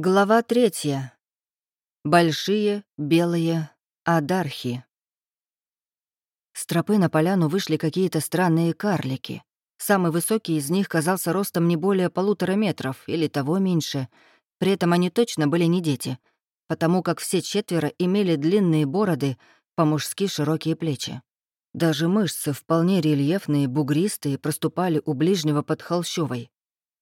Глава третья. Большие белые адархи. С тропы на поляну вышли какие-то странные карлики. Самый высокий из них казался ростом не более полутора метров или того меньше. При этом они точно были не дети, потому как все четверо имели длинные бороды, по-мужски широкие плечи. Даже мышцы, вполне рельефные, бугристые, проступали у ближнего под холщовой.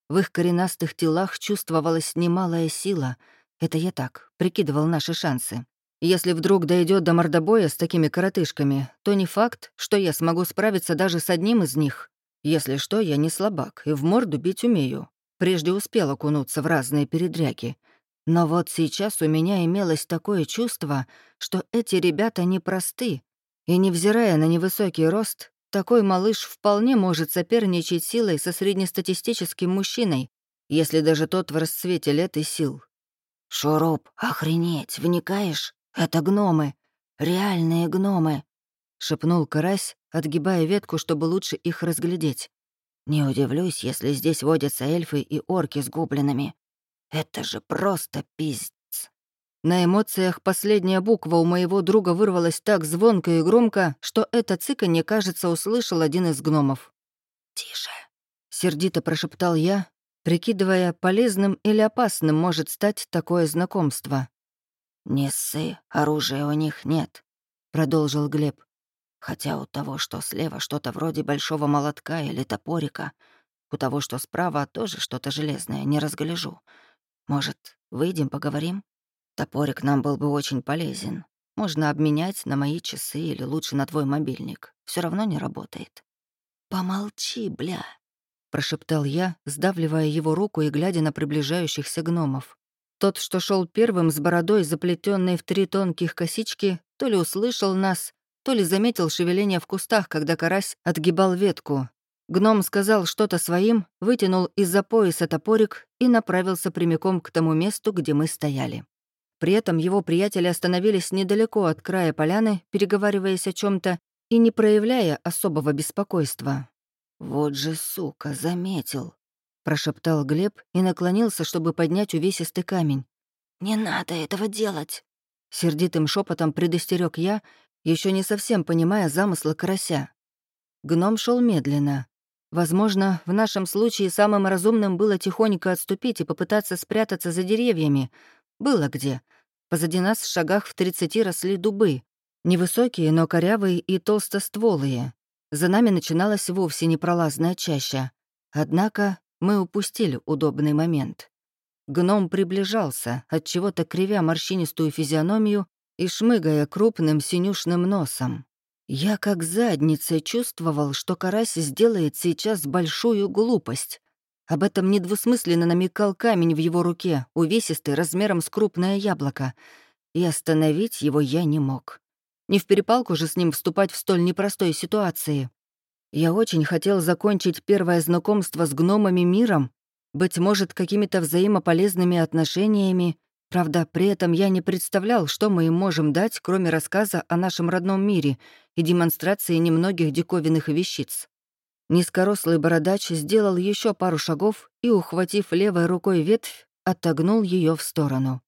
В их коренастых телах чувствовалась немалая сила. Это я так, прикидывал наши шансы. Если вдруг дойдет до мордобоя с такими коротышками, то не факт, что я смогу справиться даже с одним из них. Если что, я не слабак и в морду бить умею. Прежде успел окунуться в разные передряги. Но вот сейчас у меня имелось такое чувство, что эти ребята непросты, и, невзирая на невысокий рост, такой малыш вполне может соперничать силой со среднестатистическим мужчиной, если даже тот в расцвете лет и сил. «Шуруп, охренеть, вникаешь? Это гномы. Реальные гномы», — шепнул карась, отгибая ветку, чтобы лучше их разглядеть. «Не удивлюсь, если здесь водятся эльфы и орки с гоблинами. Это же просто пиздец». На эмоциях последняя буква у моего друга вырвалась так звонко и громко, что это цыканье, кажется, услышал один из гномов. «Тише», — сердито прошептал я, прикидывая, полезным или опасным может стать такое знакомство. «Не ссы, оружия у них нет», — продолжил Глеб. «Хотя у того, что слева, что-то вроде большого молотка или топорика, у того, что справа, тоже что-то железное, не разгляжу. Может, выйдем, поговорим?» Топорик нам был бы очень полезен. Можно обменять на мои часы или лучше на твой мобильник. Все равно не работает. «Помолчи, бля», — прошептал я, сдавливая его руку и глядя на приближающихся гномов. Тот, что шел первым с бородой, заплетенной в три тонких косички, то ли услышал нас, то ли заметил шевеление в кустах, когда карась отгибал ветку. Гном сказал что-то своим, вытянул из-за пояса топорик и направился прямиком к тому месту, где мы стояли. При этом его приятели остановились недалеко от края поляны, переговариваясь о чем то и не проявляя особого беспокойства. «Вот же сука, заметил», — прошептал Глеб и наклонился, чтобы поднять увесистый камень. «Не надо этого делать», — сердитым шепотом предостерег я, еще не совсем понимая замысла карася. Гном шел медленно. Возможно, в нашем случае самым разумным было тихонько отступить и попытаться спрятаться за деревьями, было где. Позади нас в шагах в тридцати росли дубы. Невысокие, но корявые и толстостволые. За нами начиналась вовсе непролазная чаща. Однако мы упустили удобный момент. Гном приближался, от чего то кривя морщинистую физиономию и шмыгая крупным синюшным носом. Я как задницей чувствовал, что карась сделает сейчас большую глупость. Об этом недвусмысленно намекал камень в его руке, увесистый, размером с крупное яблоко. И остановить его я не мог. Не в перепалку же с ним вступать в столь непростой ситуации. Я очень хотел закончить первое знакомство с гномами миром, быть может, какими-то взаимополезными отношениями. Правда, при этом я не представлял, что мы им можем дать, кроме рассказа о нашем родном мире и демонстрации немногих диковинных вещиц. Низкорослый бородач сделал еще пару шагов и, ухватив левой рукой ветвь, отогнул ее в сторону.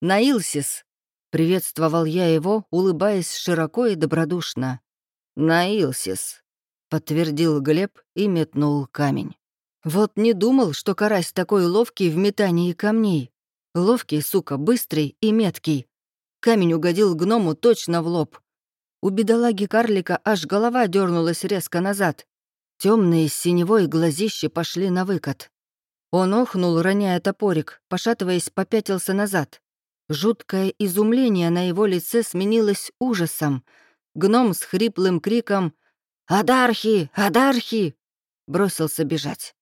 «Наилсис!» — приветствовал я его, улыбаясь широко и добродушно. «Наилсис!» — подтвердил Глеб и метнул камень. Вот не думал, что карась такой ловкий в метании камней. Ловкий, сука, быстрый и меткий. Камень угодил гному точно в лоб. У бедолаги карлика аж голова дернулась резко назад. Темные с синевой глазищи пошли на выкат. Он охнул, роняя топорик, пошатываясь, попятился назад. Жуткое изумление на его лице сменилось ужасом. Гном с хриплым криком «Адархи! Адархи!» бросился бежать.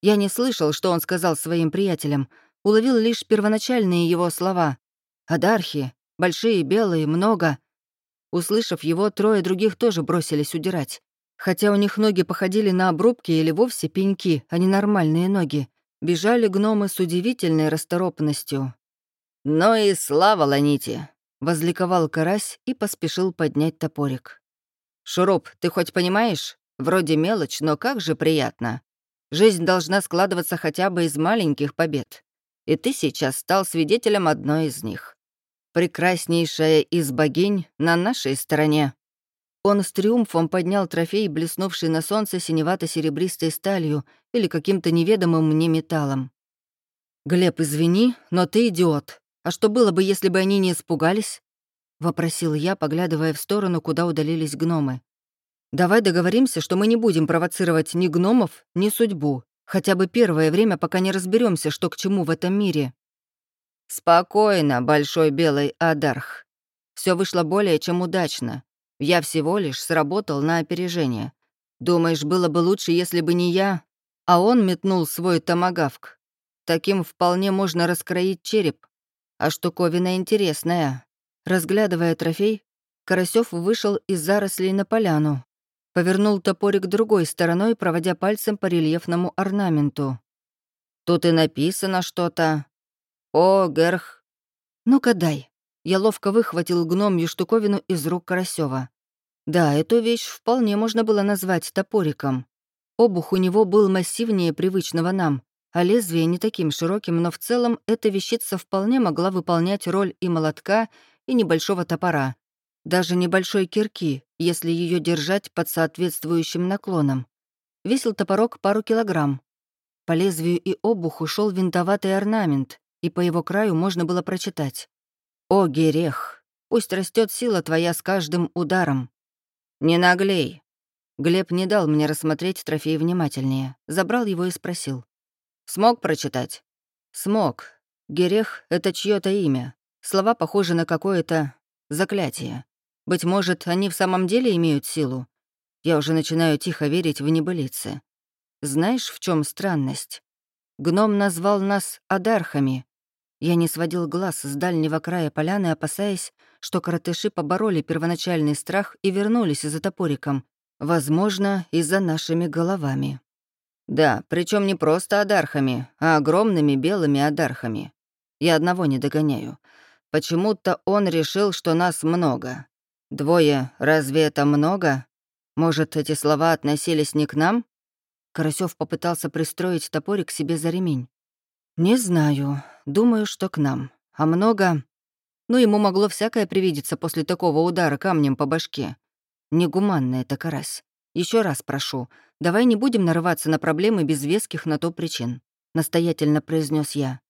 Я не слышал, что он сказал своим приятелям, уловил лишь первоначальные его слова. «Адархи! Большие, белые, много!» Услышав его, трое других тоже бросились удирать. Хотя у них ноги походили на обрубки или вовсе пеньки, а не нормальные ноги, бежали гномы с удивительной расторопностью. «Ну и слава Ланите!» — возликовал карась и поспешил поднять топорик. «Шуруп, ты хоть понимаешь? Вроде мелочь, но как же приятно. Жизнь должна складываться хотя бы из маленьких побед. И ты сейчас стал свидетелем одной из них. Прекраснейшая из богинь на нашей стороне». Он с триумфом поднял трофей, блеснувший на солнце синевато-серебристой сталью или каким-то неведомым мне металлом. «Глеб, извини, но ты идиот. А что было бы, если бы они не испугались?» — вопросил я, поглядывая в сторону, куда удалились гномы. «Давай договоримся, что мы не будем провоцировать ни гномов, ни судьбу, хотя бы первое время, пока не разберемся, что к чему в этом мире». «Спокойно, большой белый Адарх. Все вышло более чем удачно. Я всего лишь сработал на опережение. Думаешь, было бы лучше, если бы не я, а он метнул свой томагавк? Таким вполне можно раскроить череп. А штуковина интересная. Разглядывая трофей, Карасёв вышел из зарослей на поляну. Повернул топорик другой стороной, проводя пальцем по рельефному орнаменту. «Тут и написано что-то. О, Герх». «Ну-ка дай». Я ловко выхватил гномью штуковину из рук Карасева. Да, эту вещь вполне можно было назвать топориком. Обух у него был массивнее привычного нам, а лезвие не таким широким, но в целом эта вещица вполне могла выполнять роль и молотка, и небольшого топора, даже небольшой кирки, если ее держать под соответствующим наклоном. Весил топорок пару килограмм. По лезвию и обуху шел винтоватый орнамент, и по его краю можно было прочитать «О, Герех, пусть растет сила твоя с каждым ударом». «Не наглей». Глеб не дал мне рассмотреть трофей внимательнее, забрал его и спросил. «Смог прочитать?» «Смог. Герех — это чье то имя. Слова похожи на какое-то заклятие. Быть может, они в самом деле имеют силу? Я уже начинаю тихо верить в небылицы. Знаешь, в чем странность? Гном назвал нас адархами, я не сводил глаз с дальнего края поляны, опасаясь, что коротыши побороли первоначальный страх и вернулись за топориком, возможно, и за нашими головами. Да, причем не просто адархами, а огромными белыми адархами. Я одного не догоняю. Почему-то он решил, что нас много. Двое, разве это много? Может, эти слова относились не к нам? Карасёв попытался пристроить топорик себе за ремень. «Не знаю. Думаю, что к нам. А много...» Ну, ему могло всякое привидеться после такого удара камнем по башке. Негуманная это карась. Еще раз прошу, давай не будем нарываться на проблемы без веских на то причин», — настоятельно произнес я.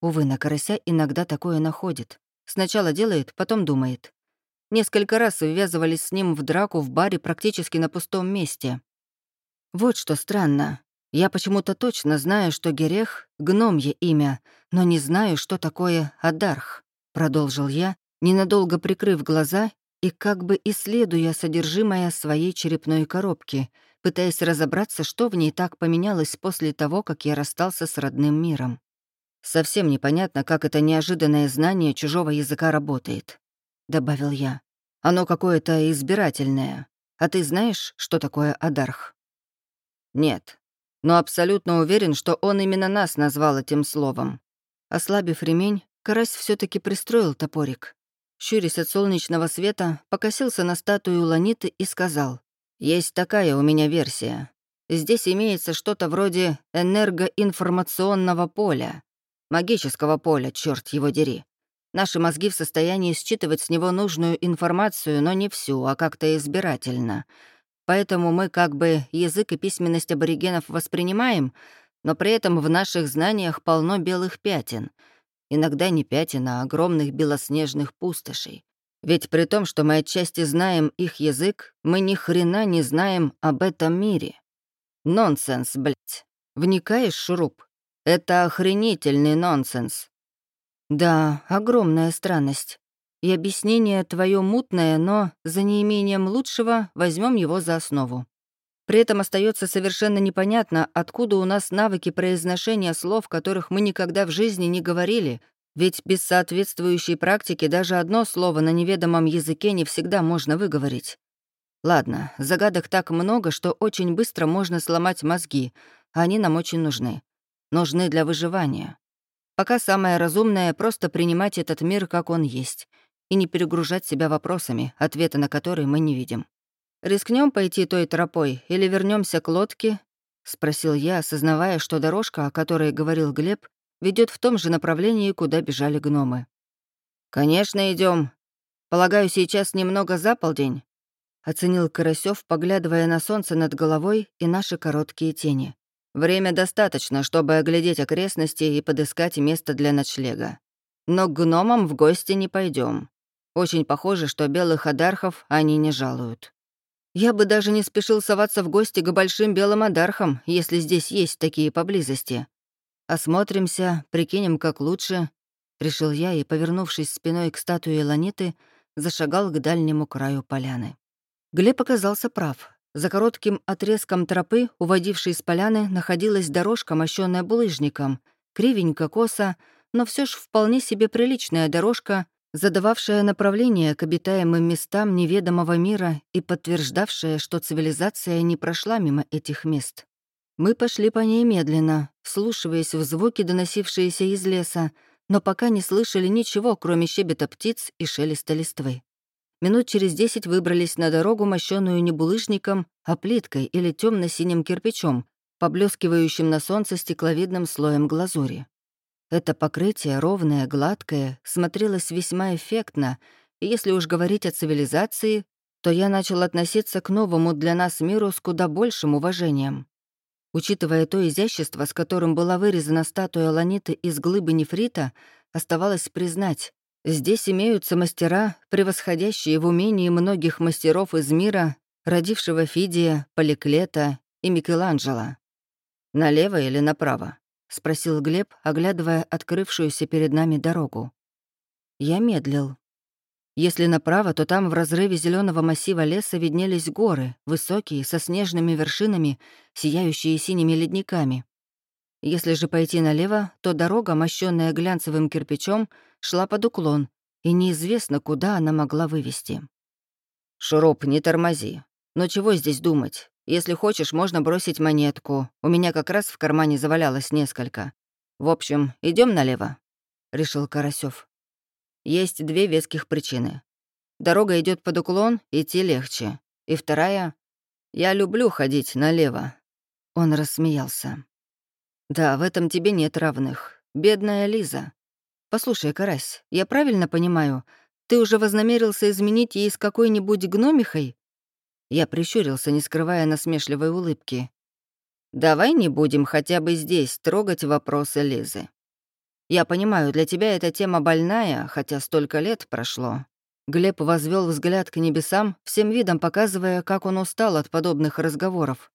Увы, на карася иногда такое находит. Сначала делает, потом думает. Несколько раз ввязывались с ним в драку в баре практически на пустом месте. Вот что странно. Я почему-то точно знаю, что Герех — гномье имя, но не знаю, что такое Адарх, — продолжил я, ненадолго прикрыв глаза и как бы исследуя содержимое своей черепной коробки, пытаясь разобраться, что в ней так поменялось после того, как я расстался с родным миром. «Совсем непонятно, как это неожиданное знание чужого языка работает», — добавил я. «Оно какое-то избирательное. А ты знаешь, что такое Адарх?» «Нет», но абсолютно уверен, что он именно нас назвал этим словом. Ослабив ремень, карась все таки пристроил топорик. Щурясь от солнечного света, покосился на статую Ланиты и сказал, «Есть такая у меня версия. Здесь имеется что-то вроде энергоинформационного поля. Магического поля, черт его дери. Наши мозги в состоянии считывать с него нужную информацию, но не всю, а как-то избирательно. Поэтому мы как бы язык и письменность аборигенов воспринимаем, но при этом в наших знаниях полно белых пятен. Иногда не пятен, а огромных белоснежных пустошей. Ведь при том, что мы отчасти знаем их язык, мы ни хрена не знаем об этом мире. Нонсенс, блядь. Вникаешь, Шуруп? Это охренительный нонсенс. Да, огромная странность. И объяснение твое мутное, но за неимением лучшего возьмем его за основу. При этом остается совершенно непонятно, откуда у нас навыки произношения слов, которых мы никогда в жизни не говорили, ведь без соответствующей практики даже одно слово на неведомом языке не всегда можно выговорить. Ладно, загадок так много, что очень быстро можно сломать мозги, а они нам очень нужны. Нужны для выживания. Пока самое разумное — просто принимать этот мир, как он есть — и не перегружать себя вопросами, ответа на которые мы не видим. Рискнем пойти той тропой или вернемся к лодке?» — спросил я, осознавая, что дорожка, о которой говорил Глеб, ведет в том же направлении, куда бежали гномы. «Конечно, идем. Полагаю, сейчас немного за полдень», — оценил Карасёв, поглядывая на солнце над головой и наши короткие тени. «Время достаточно, чтобы оглядеть окрестности и подыскать место для ночлега. Но к гномам в гости не пойдем. Очень похоже, что белых адархов они не жалуют. Я бы даже не спешил соваться в гости к большим белым адархам, если здесь есть такие поблизости. Осмотримся, прикинем, как лучше, — решил я и, повернувшись спиной к статуе Ланиты, зашагал к дальнему краю поляны. Глеб оказался прав. За коротким отрезком тропы, уводившей с поляны, находилась дорожка, мощенная булыжником, кривенько, косо, но все ж вполне себе приличная дорожка, задававшая направление к обитаемым местам неведомого мира и подтверждавшая, что цивилизация не прошла мимо этих мест. Мы пошли по ней медленно, вслушиваясь в звуки, доносившиеся из леса, но пока не слышали ничего, кроме щебета птиц и шелеста листвы. Минут через десять выбрались на дорогу, мощенную не булыжником, а плиткой или темно синим кирпичом, поблескивающим на солнце стекловидным слоем глазури. Это покрытие, ровное, гладкое, смотрелось весьма эффектно, и если уж говорить о цивилизации, то я начал относиться к новому для нас миру с куда большим уважением. Учитывая то изящество, с которым была вырезана статуя Ланиты из глыбы нефрита, оставалось признать, здесь имеются мастера, превосходящие в умении многих мастеров из мира, родившего Фидия, Поликлета и Микеланджело. Налево или направо? — спросил Глеб, оглядывая открывшуюся перед нами дорогу. Я медлил. Если направо, то там в разрыве зеленого массива леса виднелись горы, высокие, со снежными вершинами, сияющие синими ледниками. Если же пойти налево, то дорога, мощенная глянцевым кирпичом, шла под уклон, и неизвестно, куда она могла вывести. «Шуруп, не тормози. Но чего здесь думать? Если хочешь, можно бросить монетку. У меня как раз в кармане завалялось несколько. В общем, идем налево», — решил Карасёв. «Есть две веских причины. Дорога идет под уклон, идти легче. И вторая — я люблю ходить налево». Он рассмеялся. «Да, в этом тебе нет равных. Бедная Лиза. Послушай, Карась, я правильно понимаю, ты уже вознамерился изменить ей с какой-нибудь гномихой, я прищурился, не скрывая насмешливой улыбки. «Давай не будем хотя бы здесь трогать вопросы Лизы. Я понимаю, для тебя эта тема больная, хотя столько лет прошло». Глеб возвел взгляд к небесам, всем видом показывая, как он устал от подобных разговоров.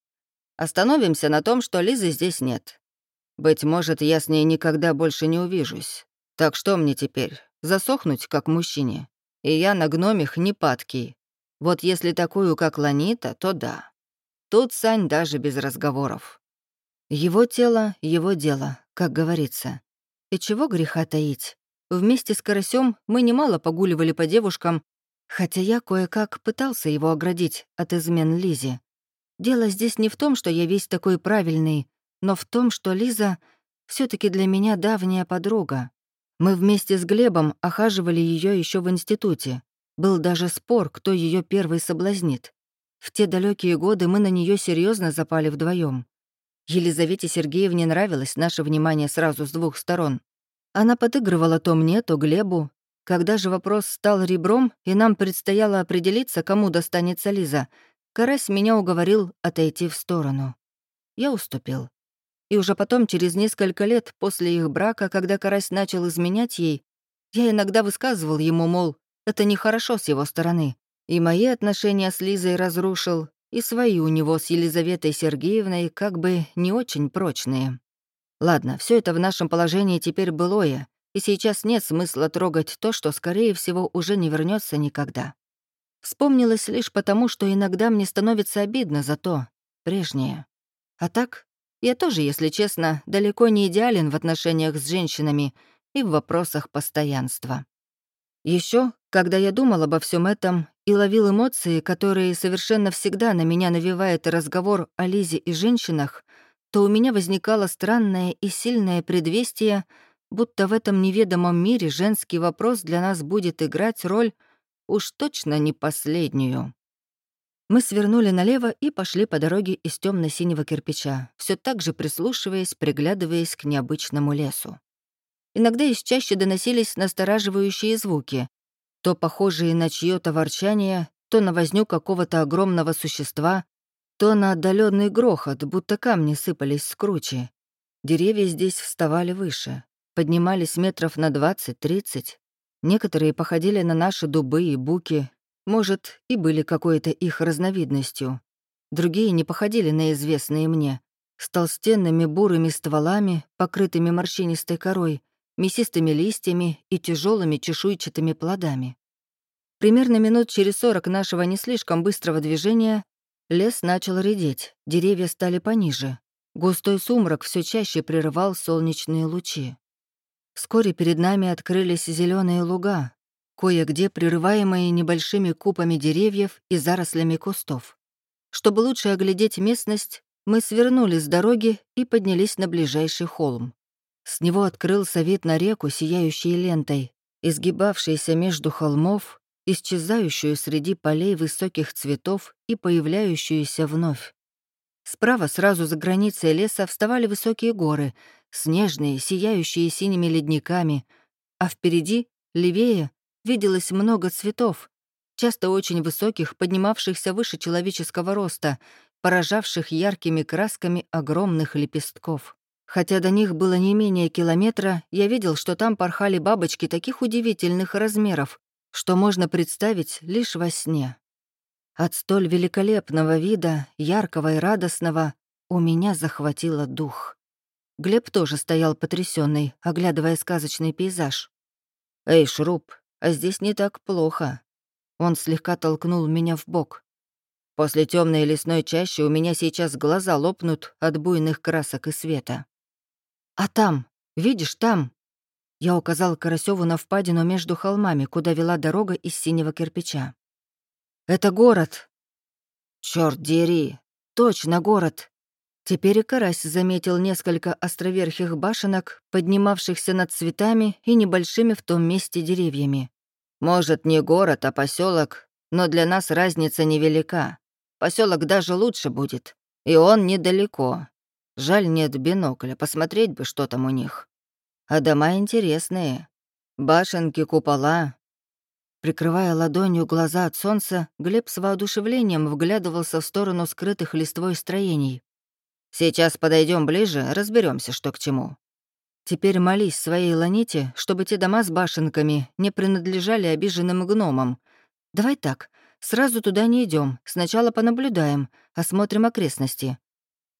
«Остановимся на том, что Лизы здесь нет. Быть может, я с ней никогда больше не увижусь. Так что мне теперь? Засохнуть, как мужчине? И я на гномих не падкий, вот если такую, как Ланита, то да. Тут Сань даже без разговоров. Его тело — его дело, как говорится. И чего греха таить? Вместе с Карасем мы немало погуливали по девушкам, хотя я кое-как пытался его оградить от измен Лизе. Дело здесь не в том, что я весь такой правильный, но в том, что Лиза все таки для меня давняя подруга. Мы вместе с Глебом охаживали ее еще в институте. Был даже спор, кто ее первый соблазнит. В те далекие годы мы на нее серьезно запали вдвоем. Елизавете Сергеевне нравилось наше внимание сразу с двух сторон. Она подыгрывала то мне, то Глебу. Когда же вопрос стал ребром, и нам предстояло определиться, кому достанется Лиза, Карась меня уговорил отойти в сторону. Я уступил. И уже потом, через несколько лет после их брака, когда Карась начал изменять ей, я иногда высказывал ему, мол, это нехорошо с его стороны. И мои отношения с Лизой разрушил, и свои у него с Елизаветой Сергеевной как бы не очень прочные. Ладно, все это в нашем положении теперь былое, и сейчас нет смысла трогать то, что, скорее всего, уже не вернется никогда. Вспомнилось лишь потому, что иногда мне становится обидно за то, прежнее. А так, я тоже, если честно, далеко не идеален в отношениях с женщинами и в вопросах постоянства. Еще, когда я думал обо всем этом и ловил эмоции, которые совершенно всегда на меня навевает разговор о Лизе и женщинах, то у меня возникало странное и сильное предвестие, будто в этом неведомом мире женский вопрос для нас будет играть роль уж точно не последнюю. Мы свернули налево и пошли по дороге из темно синего кирпича, все так же прислушиваясь, приглядываясь к необычному лесу. иногда из чаще доносились настораживающие звуки, то похожие на чьё-то ворчание, то на возню какого-то огромного существа, то на отдаленный грохот, будто камни сыпались с кручи. Деревья здесь вставали выше, поднимались метров на 20-30. Некоторые походили на наши дубы и буки, может, и были какой-то их разновидностью. Другие не походили на известные мне, с толстенными бурыми стволами, покрытыми морщинистой корой, мясистыми листьями и тяжелыми чешуйчатыми плодами. Примерно минут через сорок нашего не слишком быстрого движения лес начал редеть, деревья стали пониже. Густой сумрак все чаще прерывал солнечные лучи. Вскоре перед нами открылись зеленые луга, кое-где прерываемые небольшими купами деревьев и зарослями кустов. Чтобы лучше оглядеть местность, мы свернули с дороги и поднялись на ближайший холм. С него открылся вид на реку, сияющей лентой, изгибавшейся между холмов, исчезающую среди полей высоких цветов и появляющуюся вновь. Справа, сразу за границей леса, вставали высокие горы, снежные, сияющие синими ледниками, а впереди, левее, виделось много цветов, часто очень высоких, поднимавшихся выше человеческого роста, поражавших яркими красками огромных лепестков. Хотя до них было не менее километра, я видел, что там порхали бабочки таких удивительных размеров, что можно представить лишь во сне. От столь великолепного вида, яркого и радостного, у меня захватило дух. Глеб тоже стоял потрясенный, оглядывая сказочный пейзаж. «Эй, Шруб, а здесь не так плохо». Он слегка толкнул меня в бок. После темной лесной чащи у меня сейчас глаза лопнут от буйных красок и света. «А там, видишь, там?» Я указал Карасёву на впадину между холмами, куда вела дорога из синего кирпича. «Это город!» «Чёрт дери! Точно город!» Теперь и Карась заметил несколько островерхих башенок, поднимавшихся над цветами и небольшими в том месте деревьями. «Может, не город, а поселок, но для нас разница невелика. Поселок даже лучше будет, и он недалеко. Жаль, нет бинокля, посмотреть бы, что там у них. А дома интересные. Башенки, купола. Прикрывая ладонью глаза от солнца, Глеб с воодушевлением вглядывался в сторону скрытых листвой строений. Сейчас подойдем ближе, разберемся, что к чему. Теперь молись своей Ланите, чтобы те дома с башенками не принадлежали обиженным гномам. Давай так, сразу туда не идем, сначала понаблюдаем, осмотрим окрестности.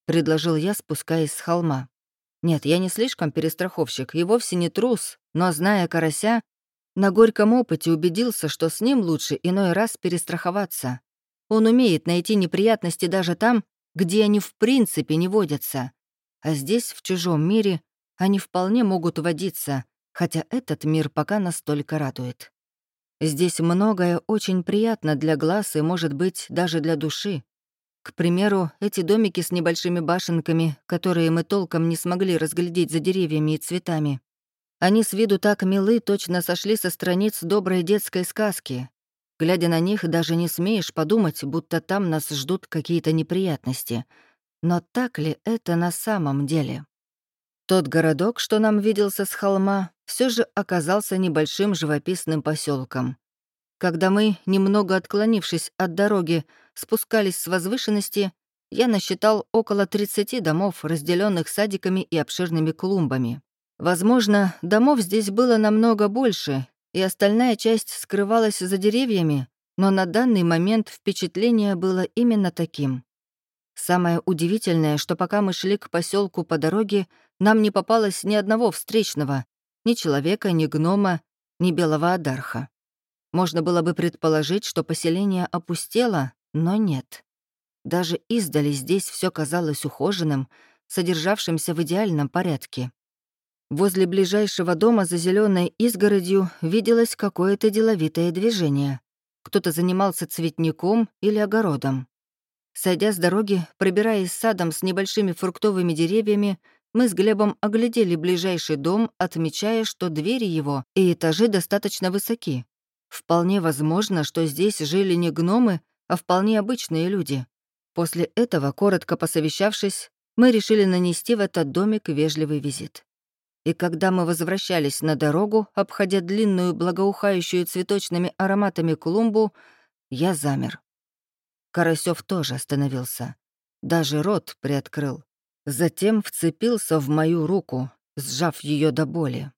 Предложил я, спускаясь с холма. Нет, я не слишком перестраховщик и вовсе не трус, но, зная карася, на горьком опыте убедился, что с ним лучше иной раз перестраховаться. Он умеет найти неприятности даже там, где они в принципе не водятся. А здесь, в чужом мире, они вполне могут водиться, хотя этот мир пока настолько радует. Здесь многое очень приятно для глаз и, может быть, даже для души. К примеру, эти домики с небольшими башенками, которые мы толком не смогли разглядеть за деревьями и цветами. Они с виду так милы, точно сошли со страниц доброй детской сказки. Глядя на них, даже не смеешь подумать, будто там нас ждут какие-то неприятности. Но так ли это на самом деле? Тот городок, что нам виделся с холма, все же оказался небольшим живописным поселком. Когда мы, немного отклонившись от дороги, спускались с возвышенности, я насчитал около 30 домов, разделенных садиками и обширными клумбами. Возможно, домов здесь было намного больше, и остальная часть скрывалась за деревьями, но на данный момент впечатление было именно таким. Самое удивительное, что пока мы шли к поселку по дороге, нам не попалось ни одного встречного, ни человека, ни гнома, ни белого адарха. Можно было бы предположить, что поселение опустело, но нет. Даже издали здесь все казалось ухоженным, содержавшимся в идеальном порядке. Возле ближайшего дома за зеленой изгородью виделось какое-то деловитое движение. Кто-то занимался цветником или огородом. Сойдя с дороги, пробираясь садом с небольшими фруктовыми деревьями, мы с Глебом оглядели ближайший дом, отмечая, что двери его и этажи достаточно высоки. Вполне возможно, что здесь жили не гномы, а вполне обычные люди. После этого, коротко посовещавшись, мы решили нанести в этот домик вежливый визит. И когда мы возвращались на дорогу, обходя длинную, благоухающую цветочными ароматами клумбу, я замер. Карасёв тоже остановился. Даже рот приоткрыл. Затем вцепился в мою руку, сжав ее до боли.